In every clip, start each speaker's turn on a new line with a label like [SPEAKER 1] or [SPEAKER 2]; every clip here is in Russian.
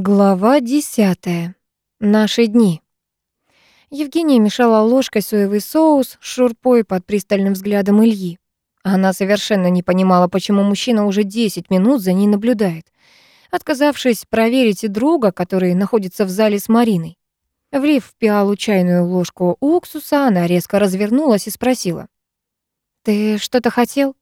[SPEAKER 1] Глава десятая. Наши дни. Евгения мешала ложкой соевый соус с шурпой под пристальным взглядом Ильи. Она совершенно не понимала, почему мужчина уже 10 минут за ней наблюдает, отказавшись проверить и друга, который находится в зале с Мариной. Влив в пиалу чайную ложку уксуса, она резко развернулась и спросила. «Ты что-то хотел?»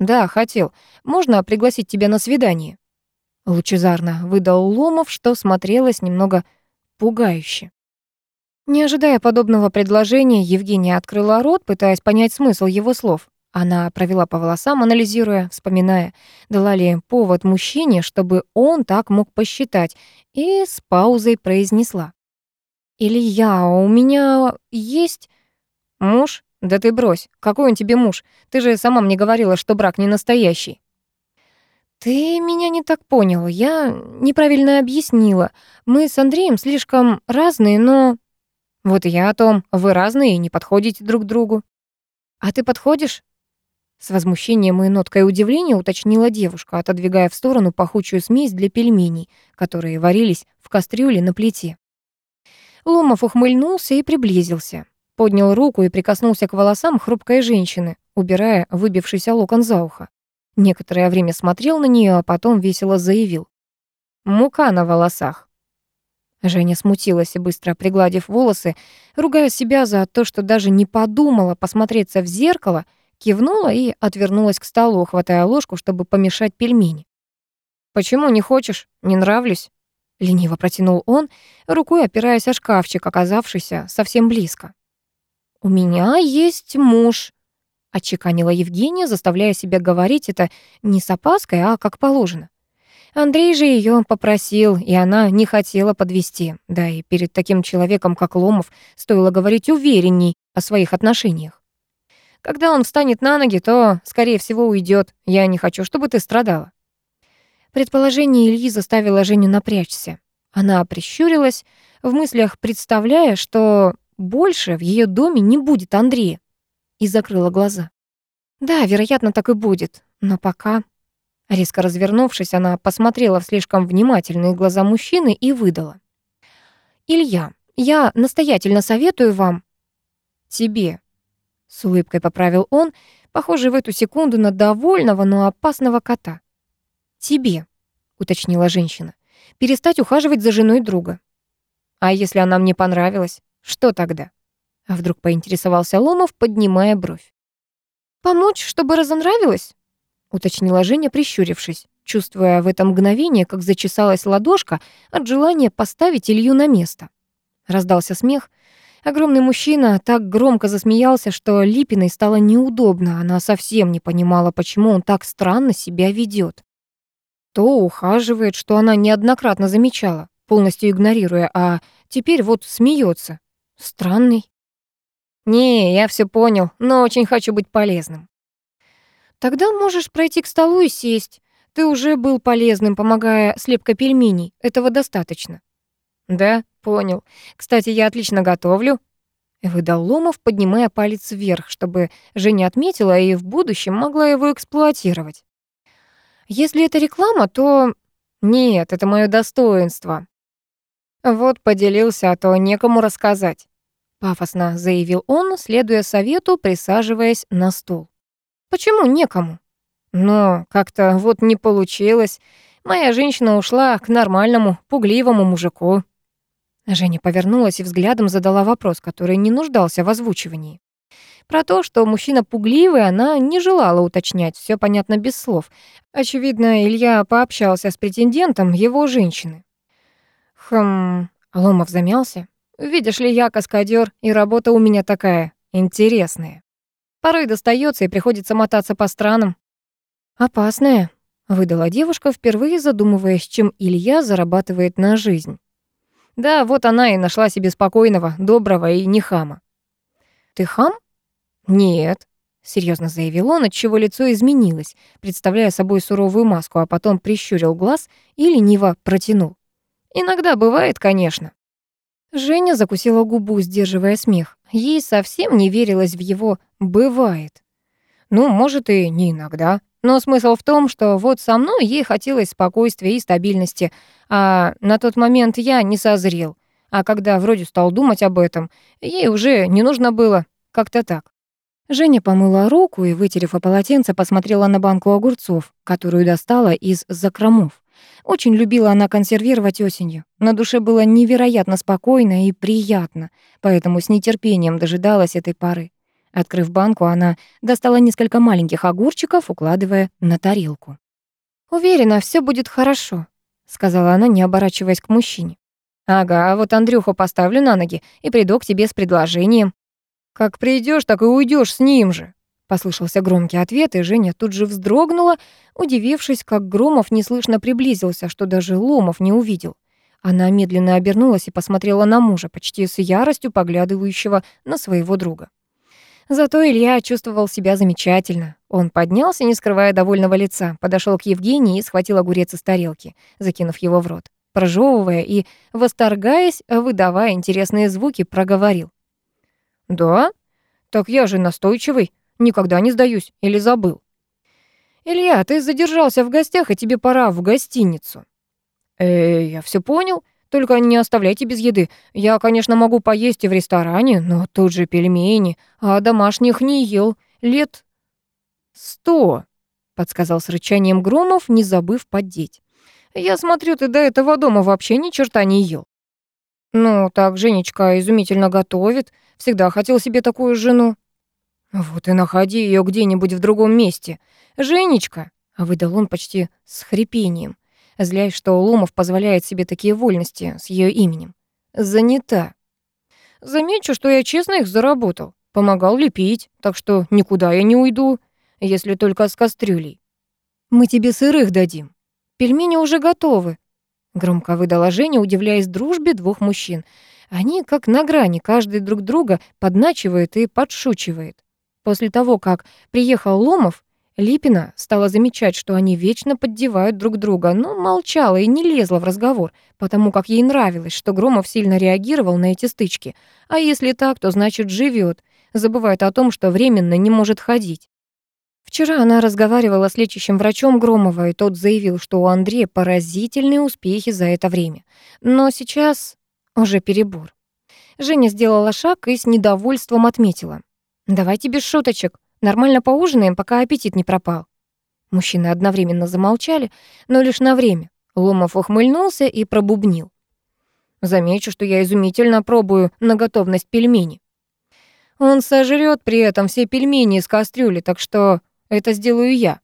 [SPEAKER 1] «Да, хотел. Можно пригласить тебя на свидание?» Лучезарно выдал Ломов, что смотрелось немного пугающе. Не ожидая подобного предложения, Евгения открыла рот, пытаясь понять смысл его слов. Она провела по волосам, анализируя, вспоминая, дала ли повод мужчине, чтобы он так мог посчитать, и с паузой произнесла. «Илья, у меня есть муж? Да ты брось, какой он тебе муж? Ты же сама мне говорила, что брак не настоящий». «Ты меня не так понял. Я неправильно объяснила. Мы с Андреем слишком разные, но...» «Вот я о том. Вы разные и не подходите друг другу». «А ты подходишь?» С возмущением и ноткой удивления уточнила девушка, отодвигая в сторону пахучую смесь для пельменей, которые варились в кастрюле на плите. Ломов ухмыльнулся и приблизился. Поднял руку и прикоснулся к волосам хрупкой женщины, убирая выбившийся локон за ухо. Некоторое время смотрел на нее, а потом весело заявил. «Мука на волосах». Женя смутилась и, быстро пригладив волосы, ругая себя за то, что даже не подумала посмотреться в зеркало, кивнула и отвернулась к столу, хватая ложку, чтобы помешать пельмени. «Почему не хочешь? Не нравлюсь?» Лениво протянул он, рукой опираясь о шкафчик, оказавшийся совсем близко. «У меня есть муж», — отчеканила Евгения, заставляя себя говорить это не с опаской, а как положено. Андрей же ее попросил, и она не хотела подвести. Да и перед таким человеком, как Ломов, стоило говорить уверенней о своих отношениях. Когда он встанет на ноги, то, скорее всего, уйдет. Я не хочу, чтобы ты страдала. Предположение Ильи заставило Женю напрячься. Она прищурилась, в мыслях представляя, что больше в ее доме не будет Андрея и закрыла глаза. Да, вероятно, так и будет, но пока... Резко развернувшись, она посмотрела в слишком внимательные глаза мужчины и выдала. «Илья, я настоятельно советую вам...» «Тебе», — с улыбкой поправил он, похожий в эту секунду на довольного, но опасного кота. «Тебе», — уточнила женщина, — «перестать ухаживать за женой друга». «А если она мне понравилась, что тогда?» А вдруг поинтересовался Ломов, поднимая бровь. «Помочь, чтобы разонравилось?» уточнила Женя, прищурившись, чувствуя в это мгновение, как зачесалась ладошка от желания поставить Илью на место. Раздался смех. Огромный мужчина так громко засмеялся, что Липиной стало неудобно. Она совсем не понимала, почему он так странно себя ведет. То ухаживает, что она неоднократно замечала, полностью игнорируя, а теперь вот смеется. Странный. «Не, я все понял, но очень хочу быть полезным». «Тогда можешь пройти к столу и сесть. Ты уже был полезным, помогая слепка пельменей. Этого достаточно». «Да, понял. Кстати, я отлично готовлю», — выдал Ломов, поднимая палец вверх, чтобы Женя отметила и в будущем могла его эксплуатировать. «Если это реклама, то...» «Нет, это мое достоинство». Вот поделился, а то некому рассказать. Пафосно заявил он, следуя совету, присаживаясь на стул. Почему некому? Но как-то вот не получилось. Моя женщина ушла к нормальному, пугливому мужику. Женя повернулась и взглядом задала вопрос, который не нуждался в озвучивании. Про то, что мужчина пугливый, она не желала уточнять, все понятно без слов. Очевидно, Илья пообщался с претендентом его женщины. Хм, Ломов замялся. Видишь ли, я каскадер, и работа у меня такая интересная. Порой достается и приходится мотаться по странам. Опасная, выдала девушка, впервые задумываясь, чем Илья зарабатывает на жизнь. Да, вот она и нашла себе спокойного, доброго и не хама. Ты хам? Нет, серьезно заявил он, отчего лицо изменилось, представляя собой суровую маску, а потом прищурил глаз и лениво протянул. Иногда бывает, конечно. Женя закусила губу, сдерживая смех. Ей совсем не верилось в его «бывает». Ну, может, и не иногда. Но смысл в том, что вот со мной ей хотелось спокойствия и стабильности, а на тот момент я не созрел. А когда вроде стал думать об этом, ей уже не нужно было. Как-то так. Женя помыла руку и, вытерев о полотенце, посмотрела на банку огурцов, которую достала из закромов. Очень любила она консервировать осенью. На душе было невероятно спокойно и приятно, поэтому с нетерпением дожидалась этой поры. Открыв банку, она достала несколько маленьких огурчиков, укладывая на тарелку. «Уверена, все будет хорошо», — сказала она, не оборачиваясь к мужчине. «Ага, вот Андрюху поставлю на ноги и приду к тебе с предложением». «Как придешь, так и уйдешь с ним же», Послышался громкий ответ, и Женя тут же вздрогнула, удивившись, как Громов неслышно приблизился, что даже Ломов не увидел. Она медленно обернулась и посмотрела на мужа, почти с яростью поглядывающего на своего друга. Зато Илья чувствовал себя замечательно. Он поднялся, не скрывая довольного лица, подошел к Евгении и схватил огурец из тарелки, закинув его в рот. Прожевывая и, восторгаясь, выдавая интересные звуки, проговорил. «Да? Так я же настойчивый. Никогда не сдаюсь или забыл. Илья, ты задержался в гостях, и тебе пора в гостиницу. Э, я все понял. Только не оставляйте без еды. Я, конечно, могу поесть и в ресторане, но тут же пельмени, а домашних не ел. Лет сто, подсказал с рычанием Громов, не забыв поддеть. Я смотрю, ты до этого дома вообще ни черта не ел. Ну, так Женечка изумительно готовит. Всегда хотел себе такую жену. «Вот и находи ее где-нибудь в другом месте. Женечка!» — выдал он почти с хрипением, злясь, что Ломов позволяет себе такие вольности с ее именем. «Занята. Замечу, что я честно их заработал. Помогал лепить, так что никуда я не уйду, если только с кастрюлей. Мы тебе сырых дадим. Пельмени уже готовы», — громко выдала Женя, удивляясь дружбе двух мужчин. Они, как на грани, каждый друг друга подначивает и подшучивает. После того, как приехал Ломов, Липина стала замечать, что они вечно поддевают друг друга, но молчала и не лезла в разговор, потому как ей нравилось, что Громов сильно реагировал на эти стычки. А если так, то значит живет, забывает о том, что временно не может ходить. Вчера она разговаривала с лечащим врачом Громова, и тот заявил, что у Андрея поразительные успехи за это время. Но сейчас уже перебор. Женя сделала шаг и с недовольством отметила. «Давайте без шуточек. Нормально поужинаем, пока аппетит не пропал». Мужчины одновременно замолчали, но лишь на время. Ломов ухмыльнулся и пробубнил. «Замечу, что я изумительно пробую на готовность пельмени. Он сожрет при этом все пельмени из кастрюли, так что это сделаю я»,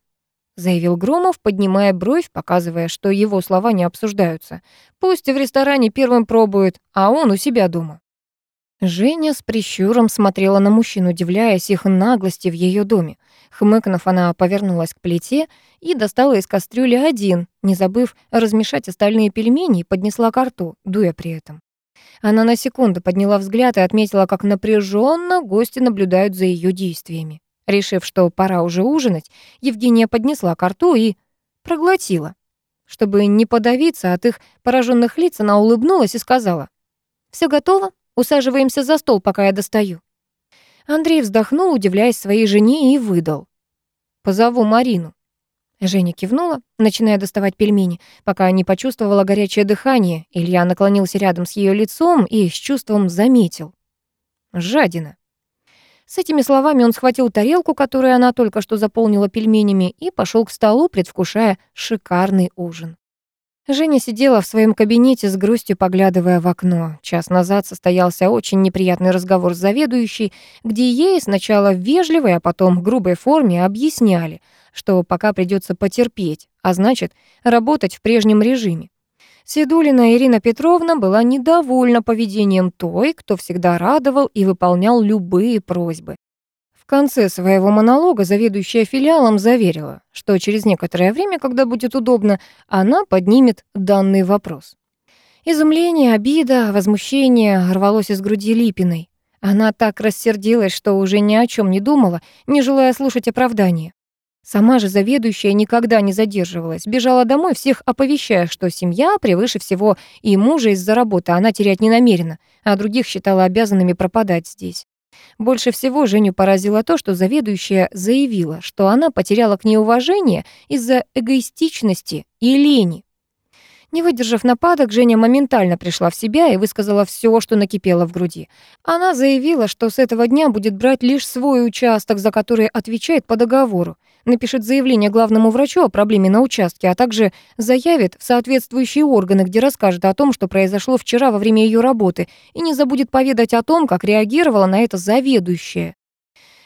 [SPEAKER 1] заявил Громов, поднимая бровь, показывая, что его слова не обсуждаются. «Пусть в ресторане первым пробует, а он у себя дома». Женя с прищуром смотрела на мужчин, удивляясь их наглости в ее доме. Хмыкнув, она повернулась к плите и достала из кастрюли один, не забыв размешать остальные пельмени и поднесла к рту, дуя при этом. Она на секунду подняла взгляд и отметила, как напряженно гости наблюдают за ее действиями. Решив, что пора уже ужинать, Евгения поднесла к рту и проглотила. Чтобы не подавиться от их пораженных лиц, она улыбнулась и сказала, «Все готово? Усаживаемся за стол, пока я достаю». Андрей вздохнул, удивляясь своей жене, и выдал. «Позову Марину». Женя кивнула, начиная доставать пельмени, пока не почувствовала горячее дыхание. Илья наклонился рядом с ее лицом и с чувством заметил. «Жадина». С этими словами он схватил тарелку, которую она только что заполнила пельменями, и пошел к столу, предвкушая шикарный ужин. Женя сидела в своем кабинете с грустью, поглядывая в окно. Час назад состоялся очень неприятный разговор с заведующей, где ей сначала в вежливой, а потом в грубой форме объясняли, что пока придется потерпеть, а значит, работать в прежнем режиме. Седулина Ирина Петровна была недовольна поведением той, кто всегда радовал и выполнял любые просьбы. В конце своего монолога заведующая филиалом заверила, что через некоторое время, когда будет удобно, она поднимет данный вопрос. Изумление, обида, возмущение рвалось из груди Липиной. Она так рассердилась, что уже ни о чем не думала, не желая слушать оправдания. Сама же заведующая никогда не задерживалась, бежала домой, всех оповещая, что семья превыше всего, и мужа из-за работы она терять не намерена, а других считала обязанными пропадать здесь. Больше всего Женю поразило то, что заведующая заявила, что она потеряла к ней уважение из-за эгоистичности и лени. Не выдержав нападок, Женя моментально пришла в себя и высказала все, что накипело в груди. Она заявила, что с этого дня будет брать лишь свой участок, за который отвечает по договору. Напишет заявление главному врачу о проблеме на участке, а также заявит в соответствующие органы, где расскажет о том, что произошло вчера во время ее работы, и не забудет поведать о том, как реагировала на это заведующая.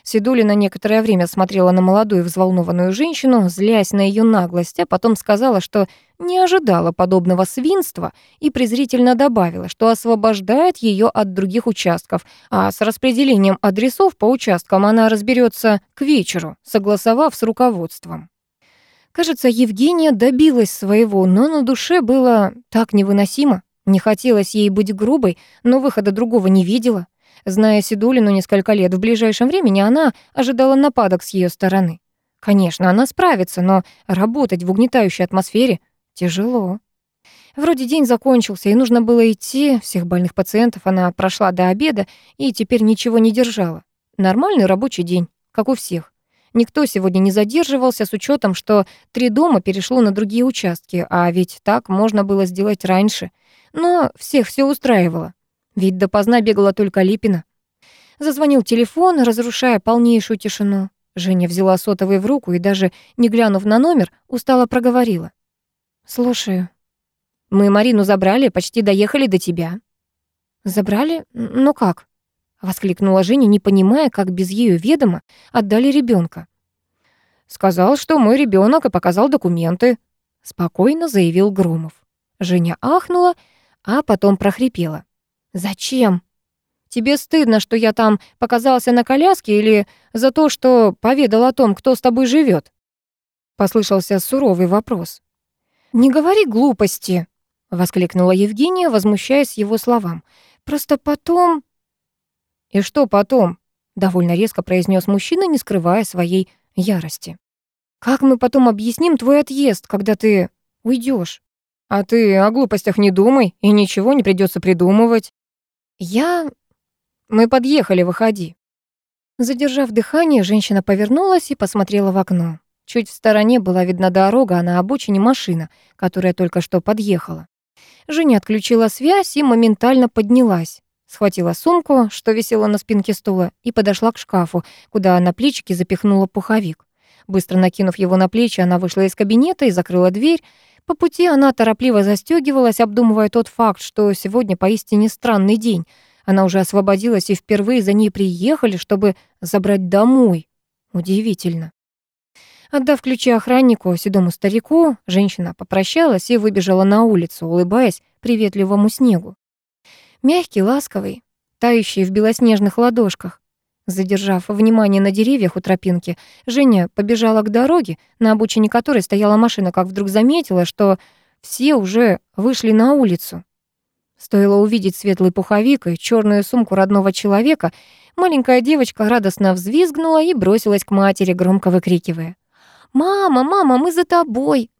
[SPEAKER 1] Сидулина некоторое время смотрела на молодую взволнованную женщину, злясь на ее наглость, а потом сказала, что не ожидала подобного свинства и презрительно добавила, что освобождает ее от других участков, а с распределением адресов по участкам она разберется к вечеру, согласовав с руководством. Кажется, Евгения добилась своего, но на душе было так невыносимо. Не хотелось ей быть грубой, но выхода другого не видела. Зная Сидулину несколько лет, в ближайшем времени она ожидала нападок с ее стороны. Конечно, она справится, но работать в угнетающей атмосфере тяжело. Вроде день закончился, и нужно было идти. Всех больных пациентов она прошла до обеда и теперь ничего не держала. Нормальный рабочий день, как у всех. Никто сегодня не задерживался с учетом, что три дома перешло на другие участки, а ведь так можно было сделать раньше. Но всех все устраивало. Ведь допоздна бегала только Липина. Зазвонил телефон, разрушая полнейшую тишину. Женя взяла сотовый в руку и даже не глянув на номер, устало проговорила. «Слушаю. Мы Марину забрали, почти доехали до тебя». «Забрали? Ну как?» — воскликнула Женя, не понимая, как без ее ведома отдали ребенка. «Сказал, что мой ребенок и показал документы», — спокойно заявил Громов. Женя ахнула, а потом прохрипела. «Зачем? Тебе стыдно, что я там показался на коляске или за то, что поведал о том, кто с тобой живет? Послышался суровый вопрос. «Не говори глупости», — воскликнула Евгения, возмущаясь его словам. «Просто потом...» «И что потом?» — довольно резко произнес мужчина, не скрывая своей ярости. «Как мы потом объясним твой отъезд, когда ты уйдешь? «А ты о глупостях не думай, и ничего не придется придумывать». «Я...» «Мы подъехали, выходи». Задержав дыхание, женщина повернулась и посмотрела в окно. Чуть в стороне была видна дорога, а на обочине машина, которая только что подъехала. Женя отключила связь и моментально поднялась. Схватила сумку, что висела на спинке стула, и подошла к шкафу, куда на плечики запихнула пуховик. Быстро накинув его на плечи, она вышла из кабинета и закрыла дверь. По пути она торопливо застегивалась, обдумывая тот факт, что сегодня поистине странный день. Она уже освободилась, и впервые за ней приехали, чтобы забрать домой. Удивительно. Отдав ключи охраннику, седому старику, женщина попрощалась и выбежала на улицу, улыбаясь приветливому снегу. Мягкий, ласковый, тающий в белоснежных ладошках. Задержав внимание на деревьях у тропинки, Женя побежала к дороге, на обочине которой стояла машина, как вдруг заметила, что все уже вышли на улицу. Стоило увидеть светлый пуховик и черную сумку родного человека, маленькая девочка радостно взвизгнула и бросилась к матери, громко выкрикивая. «Мама, мама, мы за тобой!»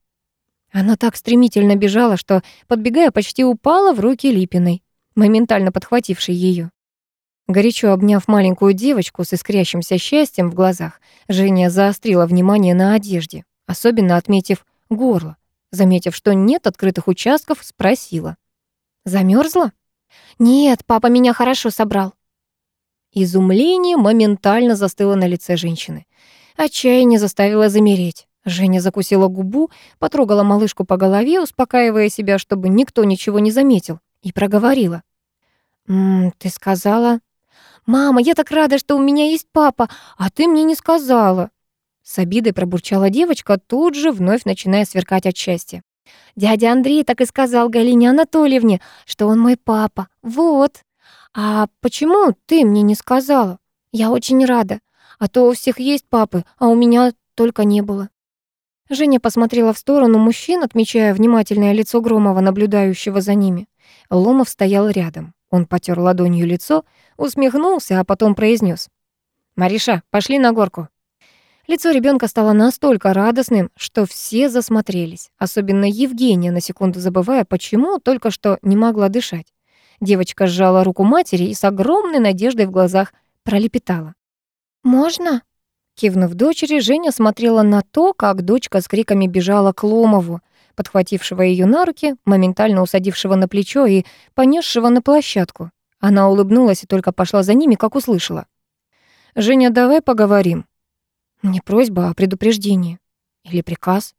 [SPEAKER 1] Она так стремительно бежала, что, подбегая, почти упала в руки Липиной, моментально подхватившей ее. Горячо обняв маленькую девочку с искрящимся счастьем в глазах, Женя заострила внимание на одежде, особенно отметив горло. Заметив, что нет открытых участков, спросила. Замерзла? «Нет, папа меня хорошо собрал». Изумление моментально застыло на лице женщины. Отчаяние заставило замереть. Женя закусила губу, потрогала малышку по голове, успокаивая себя, чтобы никто ничего не заметил, и проговорила. «М -м, «Ты сказала, «Мама, я так рада, что у меня есть папа, а ты мне не сказала». С обидой пробурчала девочка, тут же вновь начиная сверкать от счастья. «Дядя Андрей так и сказал Галине Анатольевне, что он мой папа. Вот. А почему ты мне не сказала? Я очень рада. А то у всех есть папы, а у меня только не было». Женя посмотрела в сторону мужчин, отмечая внимательное лицо Громова, наблюдающего за ними. Ломов стоял рядом. Он потер ладонью лицо, усмехнулся, а потом произнес: «Мариша, пошли на горку». Лицо ребенка стало настолько радостным, что все засмотрелись, особенно Евгения, на секунду забывая, почему только что не могла дышать. Девочка сжала руку матери и с огромной надеждой в глазах пролепетала. «Можно?» Кивнув дочери, Женя смотрела на то, как дочка с криками бежала к Ломову, подхватившего ее на руки, моментально усадившего на плечо и понесшего на площадку. Она улыбнулась и только пошла за ними, как услышала. «Женя, давай поговорим». Не просьба, а предупреждение. Или приказ.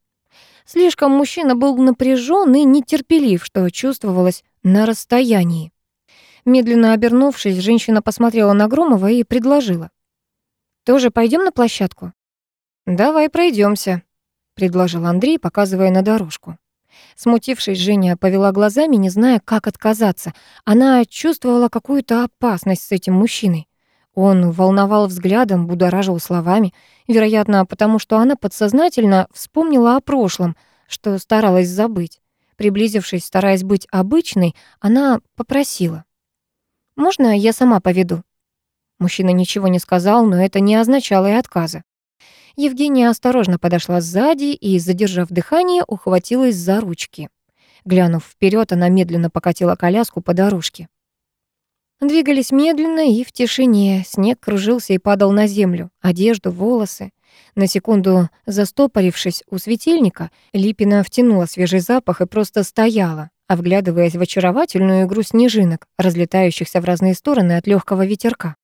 [SPEAKER 1] Слишком мужчина был напряжен и нетерпелив, что чувствовалось на расстоянии. Медленно обернувшись, женщина посмотрела на Громова и предложила. «Тоже пойдем на площадку?» «Давай пройдемся, предложил Андрей, показывая на дорожку. Смутившись, Женя повела глазами, не зная, как отказаться. Она чувствовала какую-то опасность с этим мужчиной. Он волновал взглядом, будоражил словами, вероятно, потому что она подсознательно вспомнила о прошлом, что старалась забыть. Приблизившись, стараясь быть обычной, она попросила. «Можно я сама поведу?» Мужчина ничего не сказал, но это не означало и отказа. Евгения осторожно подошла сзади и, задержав дыхание, ухватилась за ручки. Глянув вперед, она медленно покатила коляску по дорожке. Двигались медленно и в тишине. Снег кружился и падал на землю, одежду, волосы. На секунду застопорившись у светильника, Липина втянула свежий запах и просто стояла, вглядываясь в очаровательную игру снежинок, разлетающихся в разные стороны от легкого ветерка.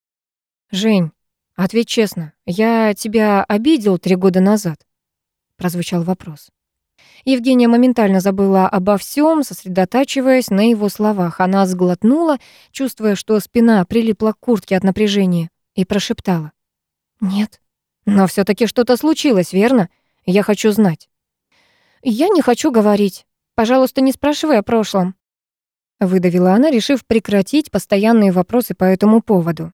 [SPEAKER 1] «Жень, ответь честно, я тебя обидел три года назад?» прозвучал вопрос. Евгения моментально забыла обо всем, сосредотачиваясь на его словах. Она сглотнула, чувствуя, что спина прилипла к куртке от напряжения, и прошептала. «Нет». «Но все таки что-то случилось, верно? Я хочу знать». «Я не хочу говорить. Пожалуйста, не спрашивай о прошлом». Выдавила она, решив прекратить постоянные вопросы по этому поводу.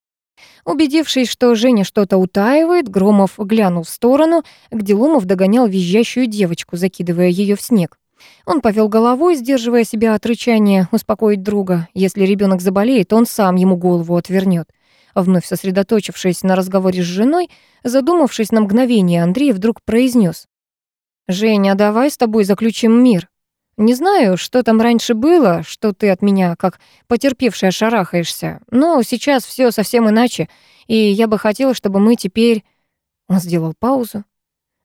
[SPEAKER 1] Убедившись, что Женя что-то утаивает, Громов глянул в сторону, где Ломов догонял визжащую девочку, закидывая ее в снег. Он повел головой, сдерживая себя от рычания, успокоить друга. Если ребенок заболеет, он сам ему голову отвернет. Вновь сосредоточившись на разговоре с женой, задумавшись на мгновение, Андрей вдруг произнес: «Женя, давай с тобой заключим мир. Не знаю, что там раньше было, что ты от меня, как потерпевшая, шарахаешься, но сейчас все совсем иначе, и я бы хотела, чтобы мы теперь...» Он сделал паузу.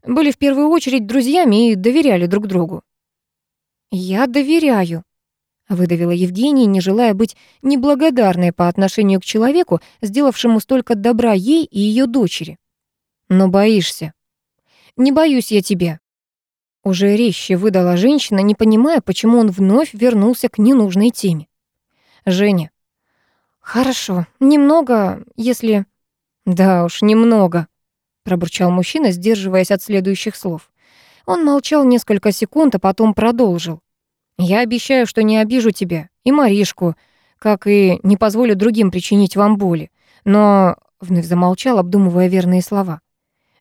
[SPEAKER 1] «Были в первую очередь друзьями и доверяли друг другу». «Я доверяю», — выдавила Евгения, не желая быть неблагодарной по отношению к человеку, сделавшему столько добра ей и ее дочери. «Но боишься». «Не боюсь я тебя», уже резче выдала женщина, не понимая, почему он вновь вернулся к ненужной теме. Женя. Хорошо, немного, если... Да уж, немного, пробурчал мужчина, сдерживаясь от следующих слов. Он молчал несколько секунд, а потом продолжил. Я обещаю, что не обижу тебя и Маришку, как и не позволю другим причинить вам боли. Но вновь замолчал, обдумывая верные слова.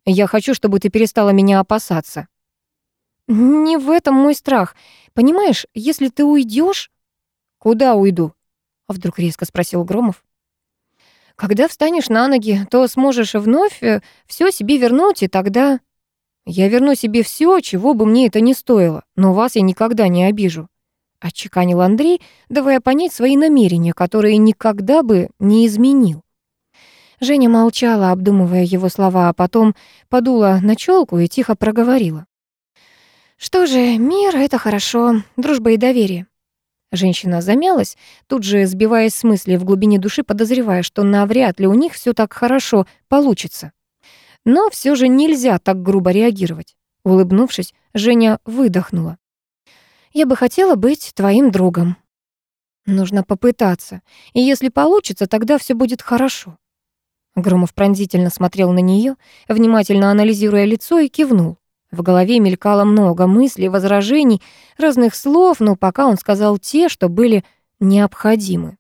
[SPEAKER 1] Я хочу, чтобы ты перестала меня опасаться. «Не в этом мой страх. Понимаешь, если ты уйдешь, «Куда уйду?» — вдруг резко спросил Громов. «Когда встанешь на ноги, то сможешь вновь э, все себе вернуть, и тогда...» «Я верну себе все, чего бы мне это ни стоило, но вас я никогда не обижу», — отчеканил Андрей, давая понять свои намерения, которые никогда бы не изменил. Женя молчала, обдумывая его слова, а потом подула на челку и тихо проговорила. Что же, мир — это хорошо, дружба и доверие. Женщина замялась, тут же сбиваясь с мысли в глубине души, подозревая, что навряд ли у них все так хорошо получится. Но все же нельзя так грубо реагировать. Улыбнувшись, Женя выдохнула. «Я бы хотела быть твоим другом». «Нужно попытаться, и если получится, тогда все будет хорошо». Громов пронзительно смотрел на нее, внимательно анализируя лицо, и кивнул. В голове мелькало много мыслей, возражений, разных слов, но пока он сказал те, что были необходимы.